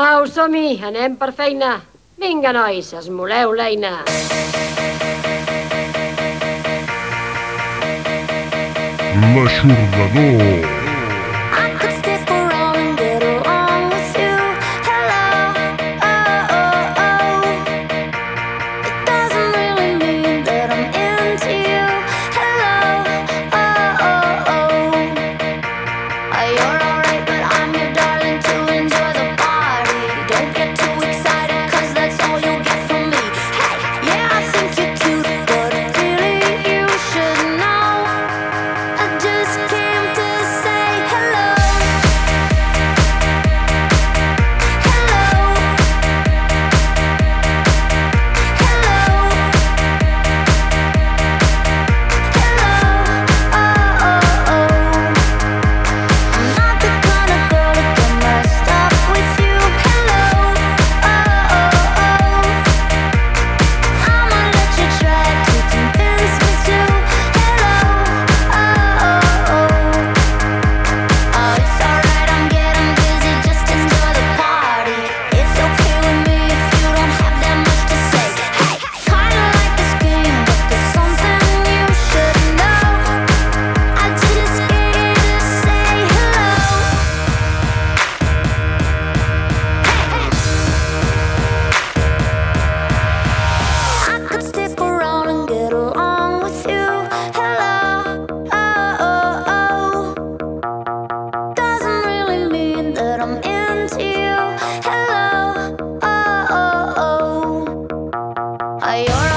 Au, som-hi, anem per feina. Vinga, nois, esmoleu l'eina. L'Aixordador. I already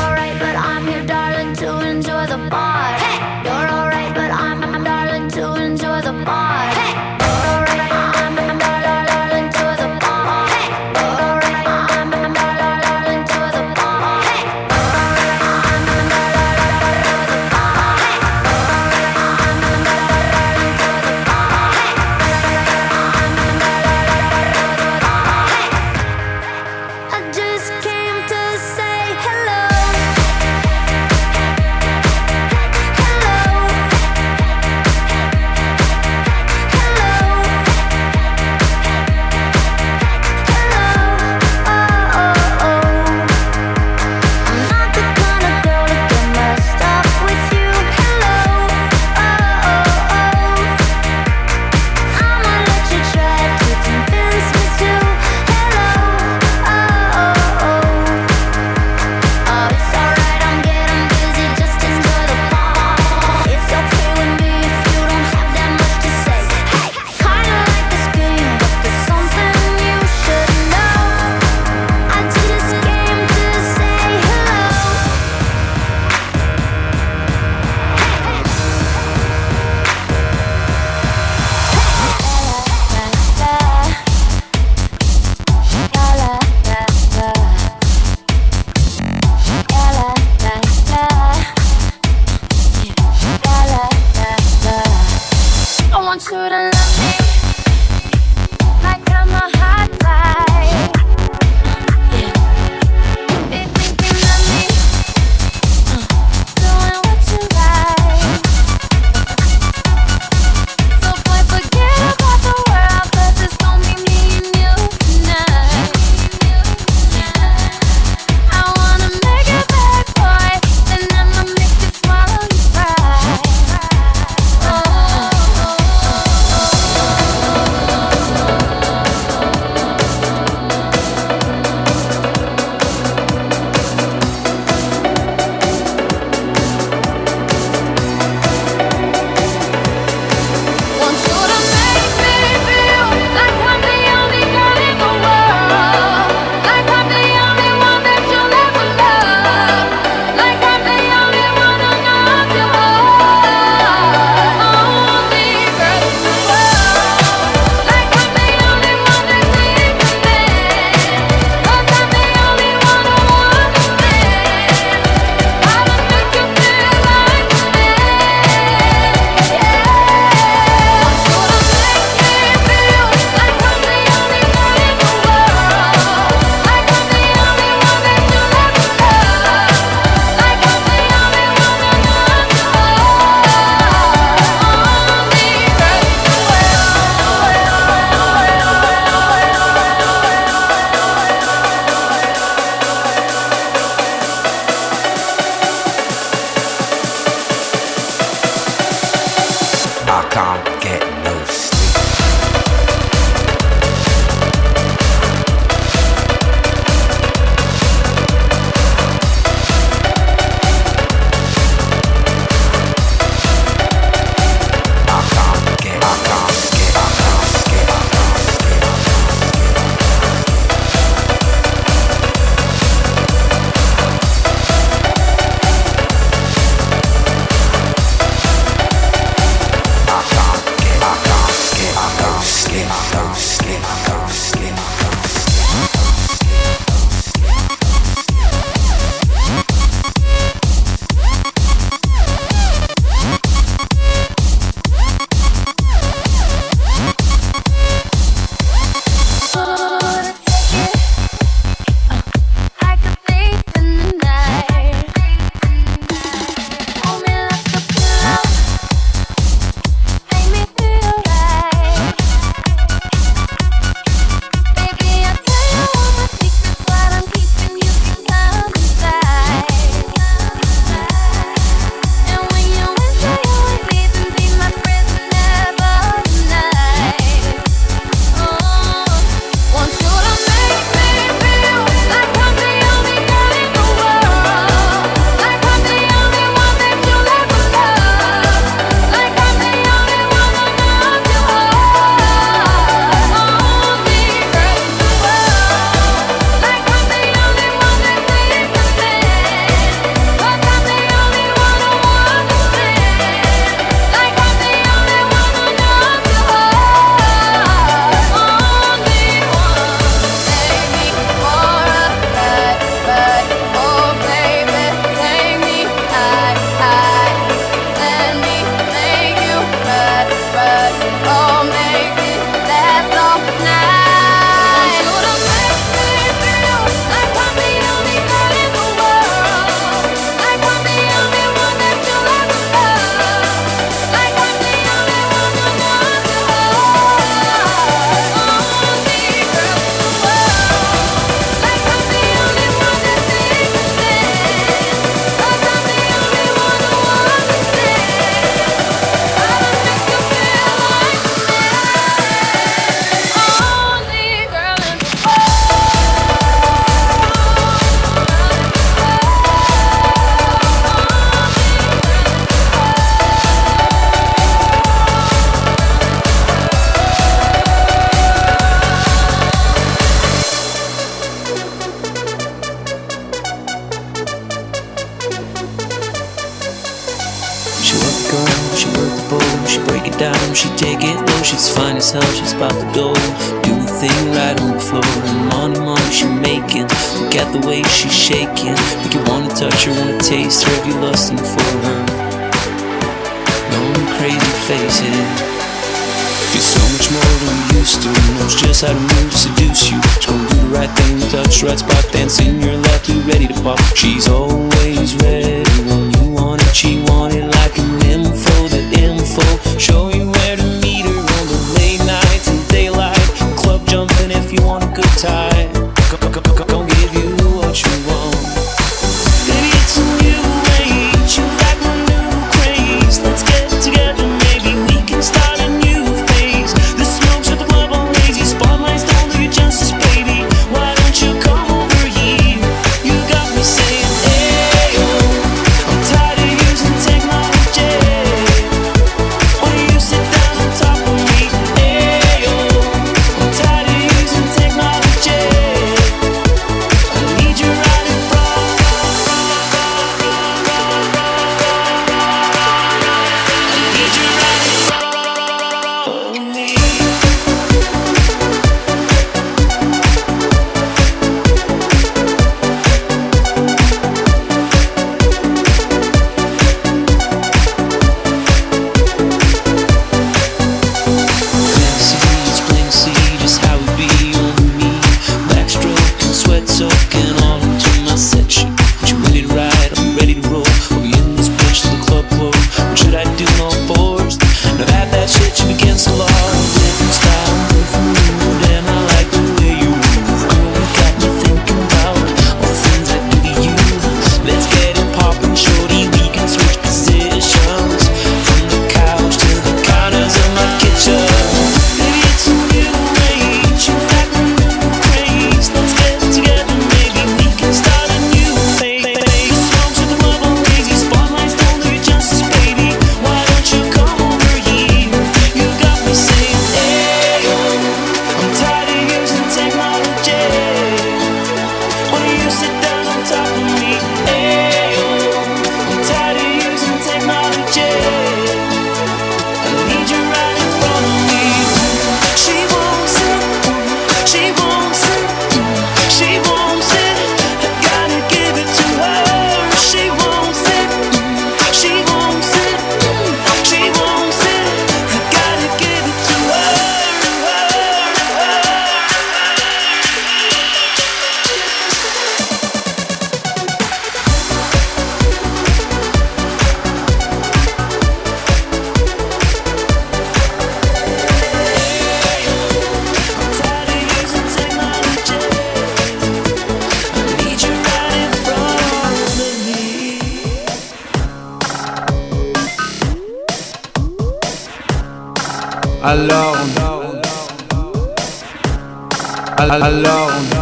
Alors on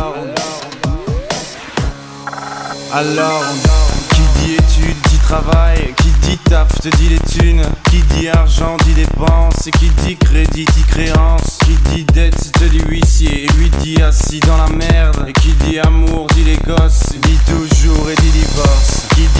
Alors on Qui dit études dit travail Qui dit taf te dit les thunes Qui dit argent dit dépense Et qui dit crédit dit créance Qui dit dette te dit huissier Et lui dit assis dans la merde Et qui dit amour dit les gosses Dit toujours et dit divorce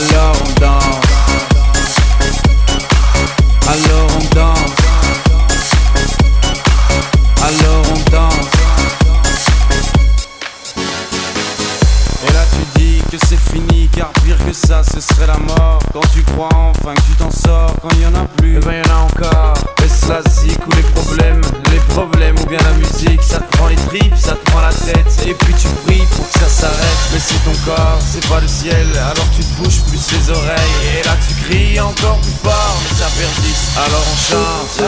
Alors on danse. Alors on danse. Alors on danse. Et là tu dis que c'est fini car pire que ça ce serait la mort. Quand tu crois enfin que tu t'en sors, quand il y en a plus, et ben y en a encore. Et ça zique ou les problèmes, les problèmes ou bien la musique, ça te prend les tripes, ça te prend la tête. Et puis tu pries pour que ça s'arrête. Mais c'est ton corps, c'est pas le ciel, alors encore plus fort. Les aperdissent, alors on chante.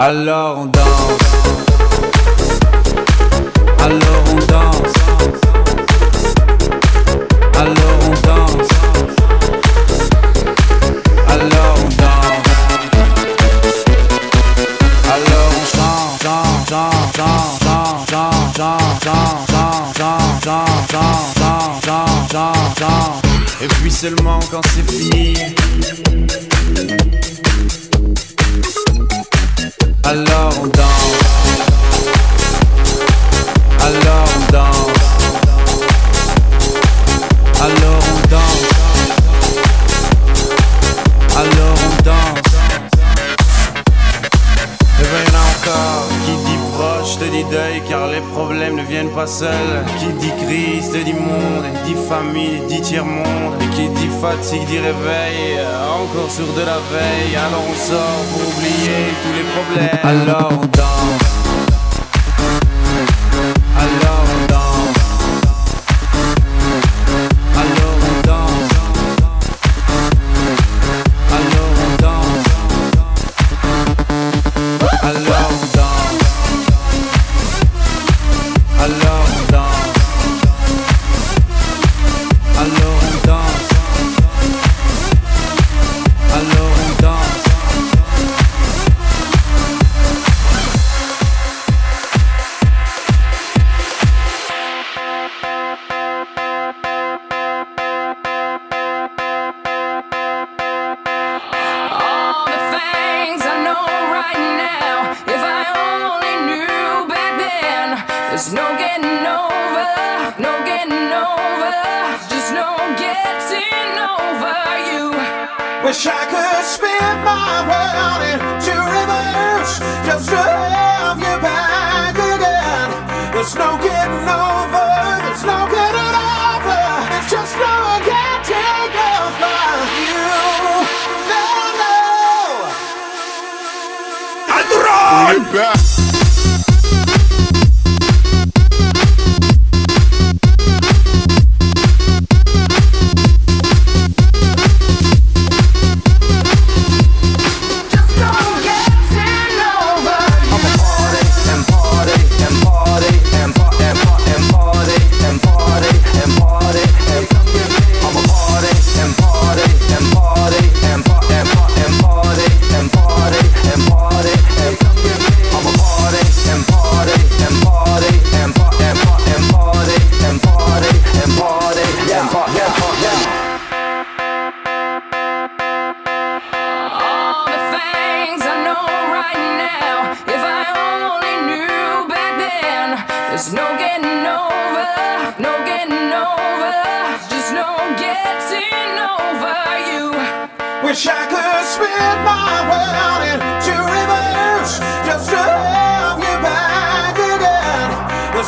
Alors on danse. dit réveil, euh, encore sur de la veille, alors on sort pour oublier tous les problèmes. Alors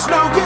snow.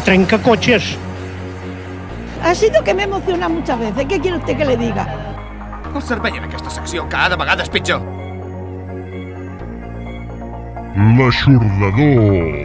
trencacoches. Ha sido que me emociona muchas veces. ¿Qué quiere usted que le diga? El servei en aquesta secció cada vegada és pitjor. L'aixordador.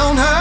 don't hurt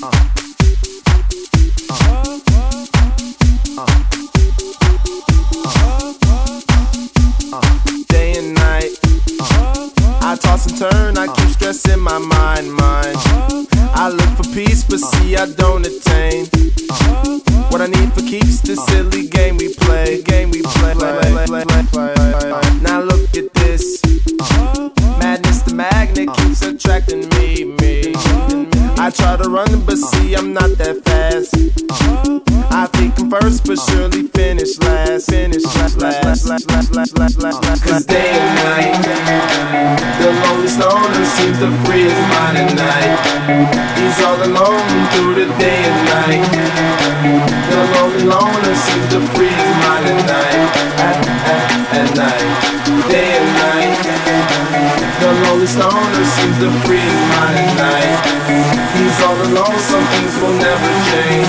Uh. just seems to free his mind at night. He's all alone, some things will never change.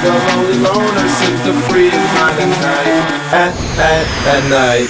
The lonely loner seems to free his mind at night. At, at, at night.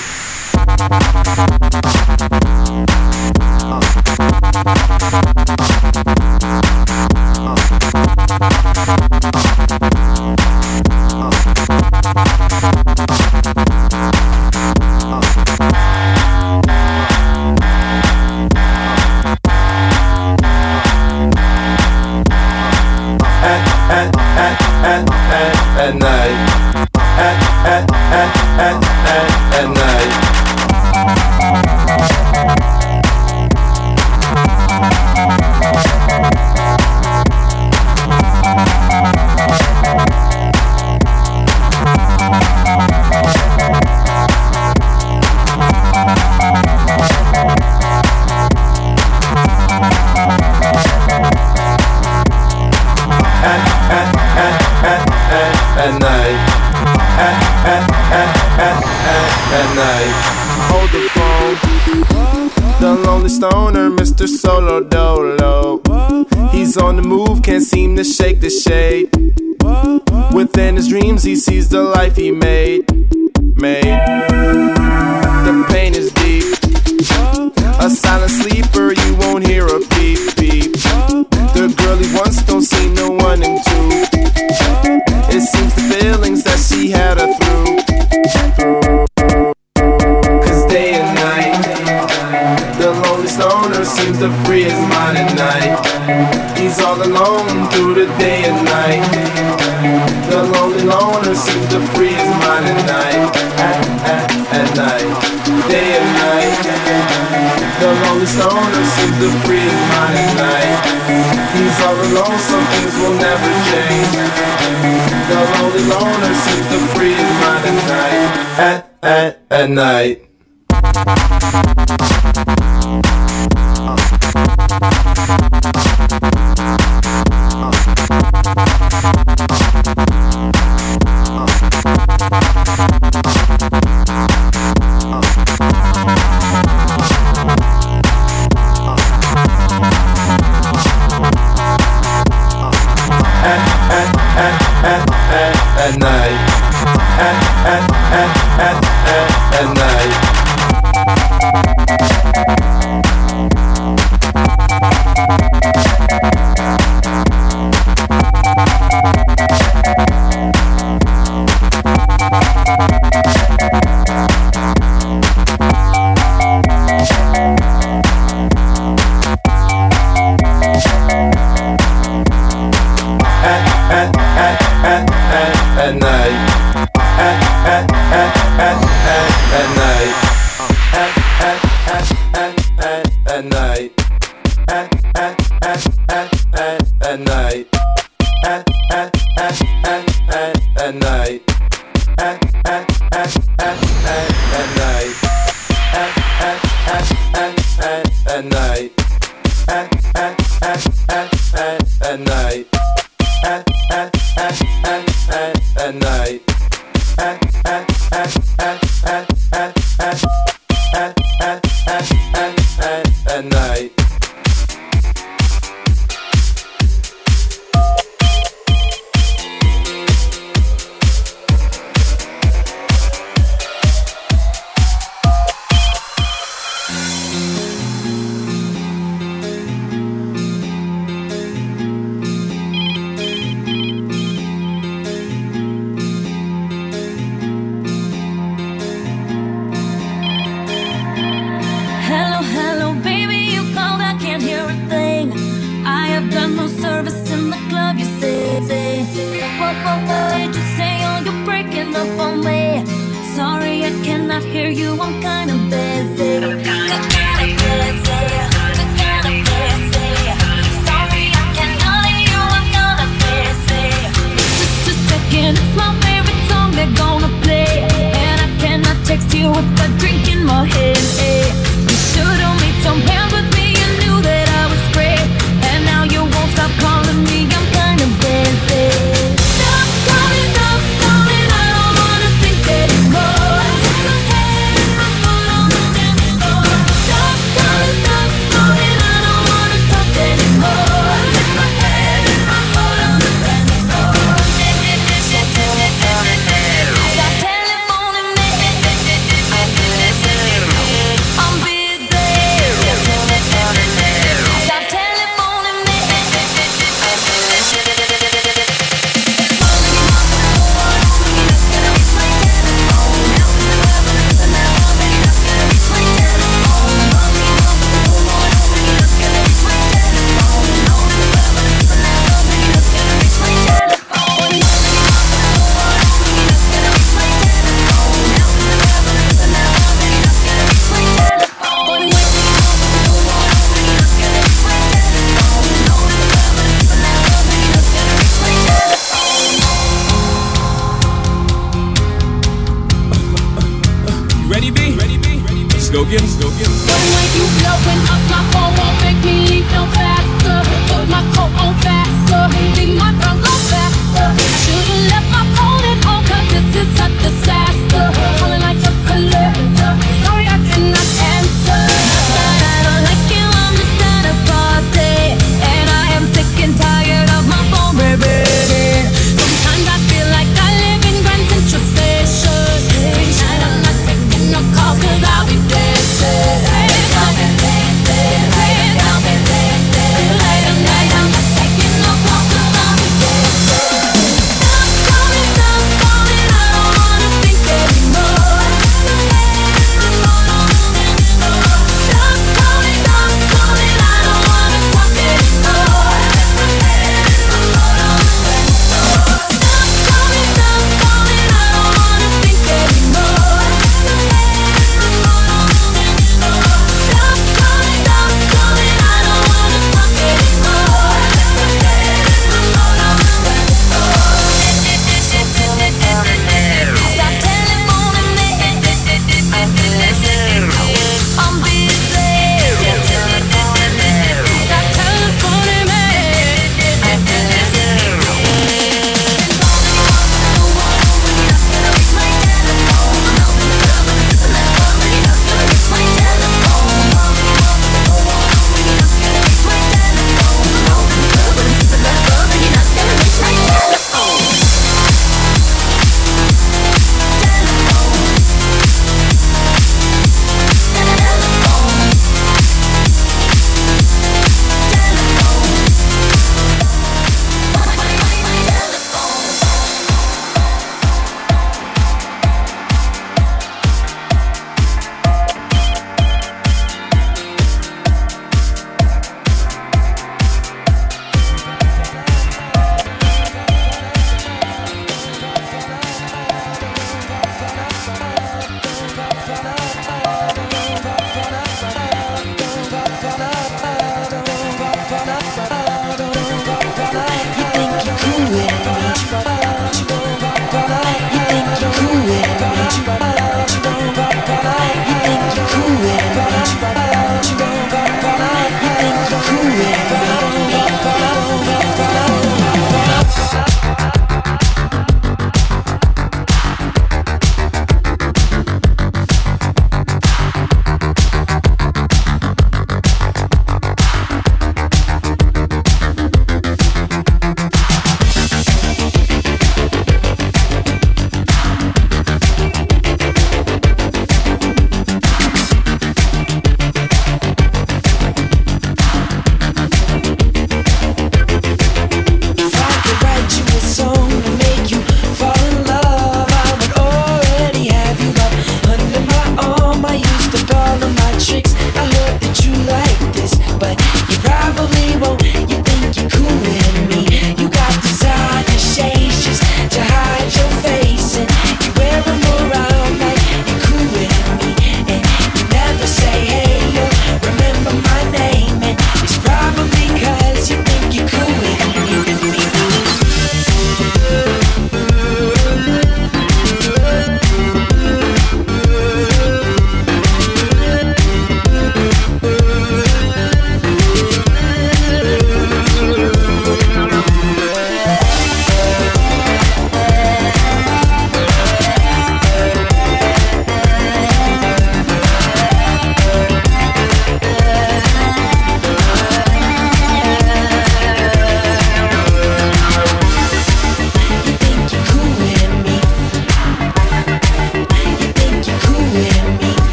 at night.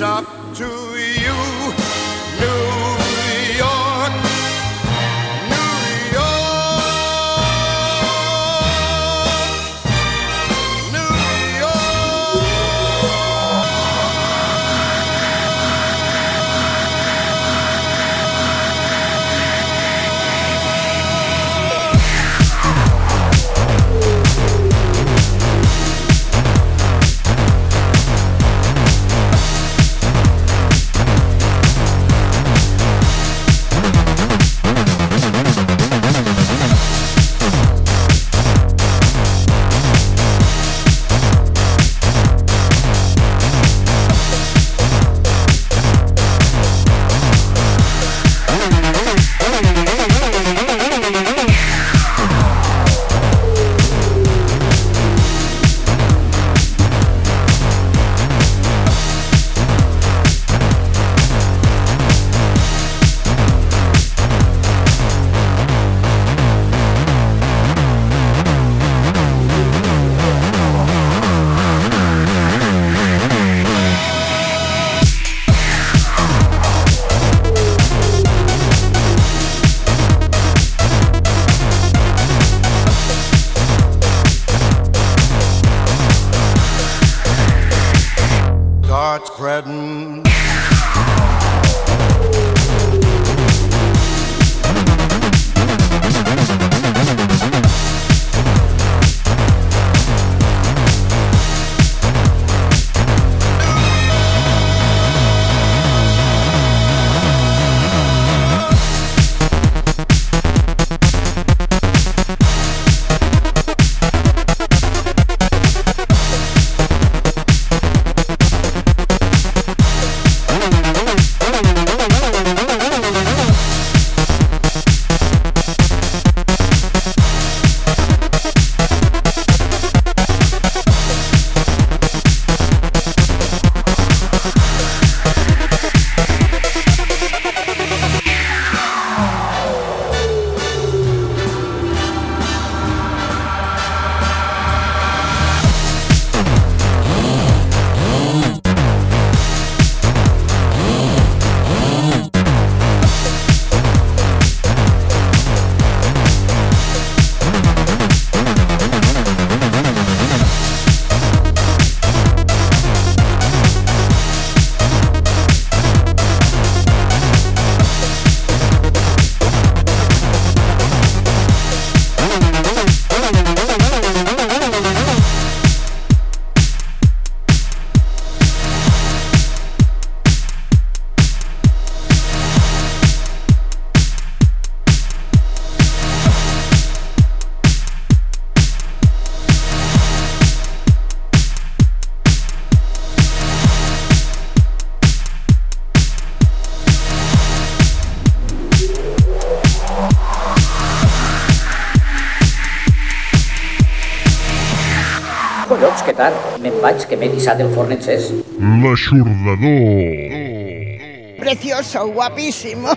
Up to Benissa del Fornet L'Aixordador. Precioso, guapísimo.